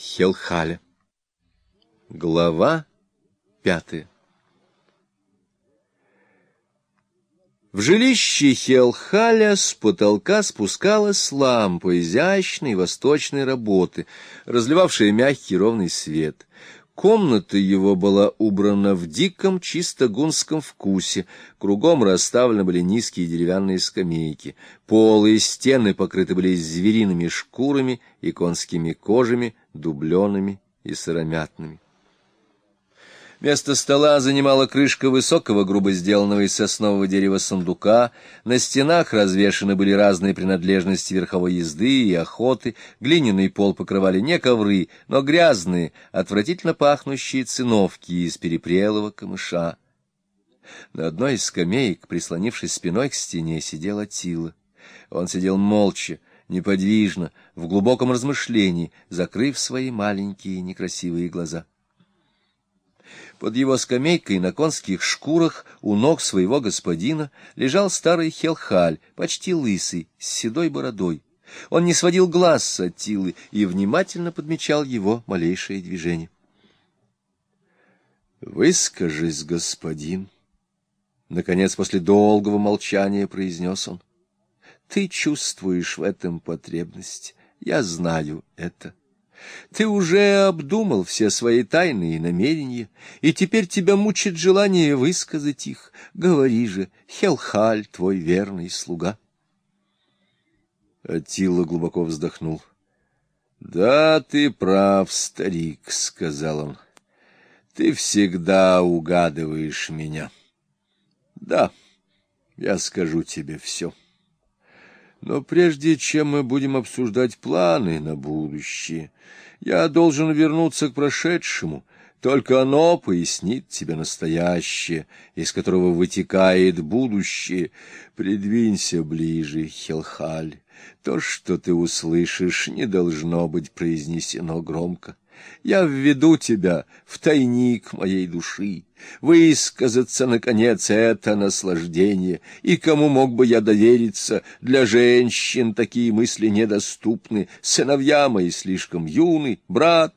Хелхаля. Глава пятая В жилище Хелхаля с потолка спускалась лампа изящной восточной работы, разливавшая мягкий ровный свет. Комната его была убрана в диком чисто гунском вкусе, кругом расставлены были низкие деревянные скамейки, полы и стены покрыты были звериными шкурами и конскими кожами, дубленными и сыромятными. Место стола занимала крышка высокого, грубо сделанного из соснового дерева сундука, на стенах развешаны были разные принадлежности верховой езды и охоты, глиняный пол покрывали не ковры, но грязные, отвратительно пахнущие циновки из перепрелого камыша. На одной из скамеек, прислонившись спиной к стене, сидел Атила. Он сидел молча, неподвижно, в глубоком размышлении, закрыв свои маленькие некрасивые глаза. Под его скамейкой на конских шкурах у ног своего господина лежал старый хелхаль, почти лысый, с седой бородой. Он не сводил глаз с Аттилы и внимательно подмечал его малейшее движение. «Выскажись, господин!» Наконец, после долгого молчания произнес он. «Ты чувствуешь в этом потребность. Я знаю это. Ты уже обдумал все свои тайные намерения, и теперь тебя мучит желание высказать их. Говори же, Хелхаль, твой верный слуга. Атила глубоко вздохнул. — Да, ты прав, старик, — сказал он. — Ты всегда угадываешь меня. Да, я скажу тебе все. — но прежде чем мы будем обсуждать планы на будущее, я должен вернуться к прошедшему. Только оно пояснит тебе настоящее, из которого вытекает будущее. Придвинься ближе, Хелхаль. То, что ты услышишь, не должно быть произнесено громко. Я введу тебя в тайник моей души. Высказаться, наконец, это наслаждение. И кому мог бы я довериться? Для женщин такие мысли недоступны. Сыновья мои слишком юны. Брат...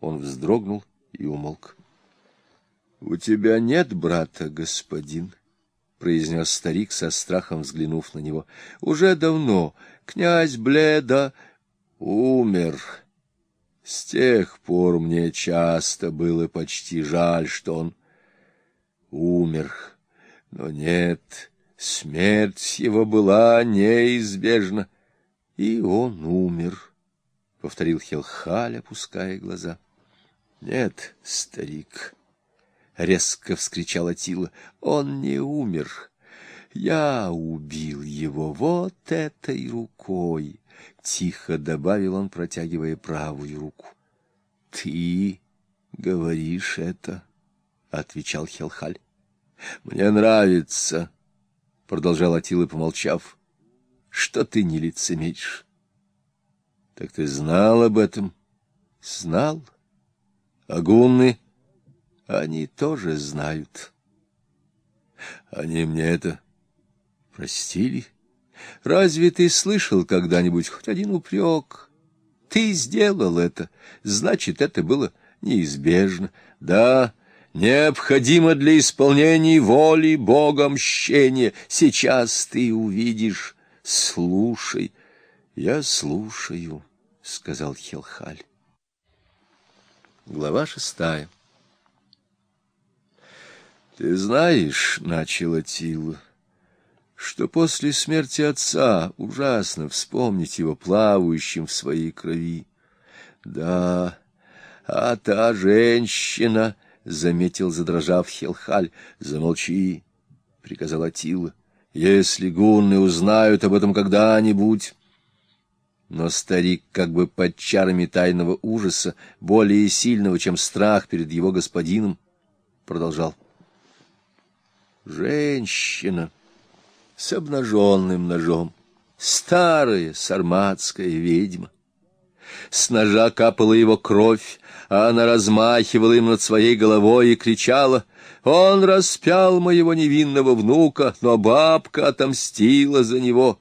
Он вздрогнул и умолк. — У тебя нет брата, господин? — произнес старик со страхом, взглянув на него. — Уже давно князь Бледа умер. С тех пор мне часто было почти жаль, что он умер. Но нет, смерть его была неизбежна, и он умер, — повторил Хелхаль, опуская глаза. — Нет, старик, — резко вскричал Атила, — он не умер. Я убил его вот этой рукой. — тихо добавил он, протягивая правую руку. — Ты говоришь это? — отвечал Хелхаль. — Мне нравится, — продолжал Атилы, помолчав, — что ты не лицемеришь. — Так ты знал об этом? — Знал. А гунны? Они тоже знают. Они мне это простили? — Разве ты слышал когда-нибудь хоть один упрек? Ты сделал это, значит, это было неизбежно. Да, необходимо для исполнения воли Бога мщения. Сейчас ты увидишь. Слушай. Я слушаю, — сказал Хелхаль. Глава шестая. Ты знаешь, — начала Тила, — что после смерти отца ужасно вспомнить его плавающим в своей крови. Да, а та женщина, — заметил, задрожав Хелхаль, — замолчи, — приказал Атила, — если гунны узнают об этом когда-нибудь. Но старик, как бы под чарами тайного ужаса, более сильного, чем страх перед его господином, продолжал. Женщина! — с обнаженным ножом. Старая сарматская ведьма. С ножа капала его кровь, а она размахивала им над своей головой и кричала «Он распял моего невинного внука, но бабка отомстила за него».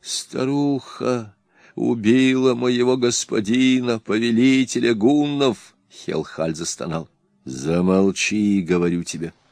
Старуха убила моего господина, повелителя гуннов. Хелхаль застонал. Замолчи, говорю тебе. —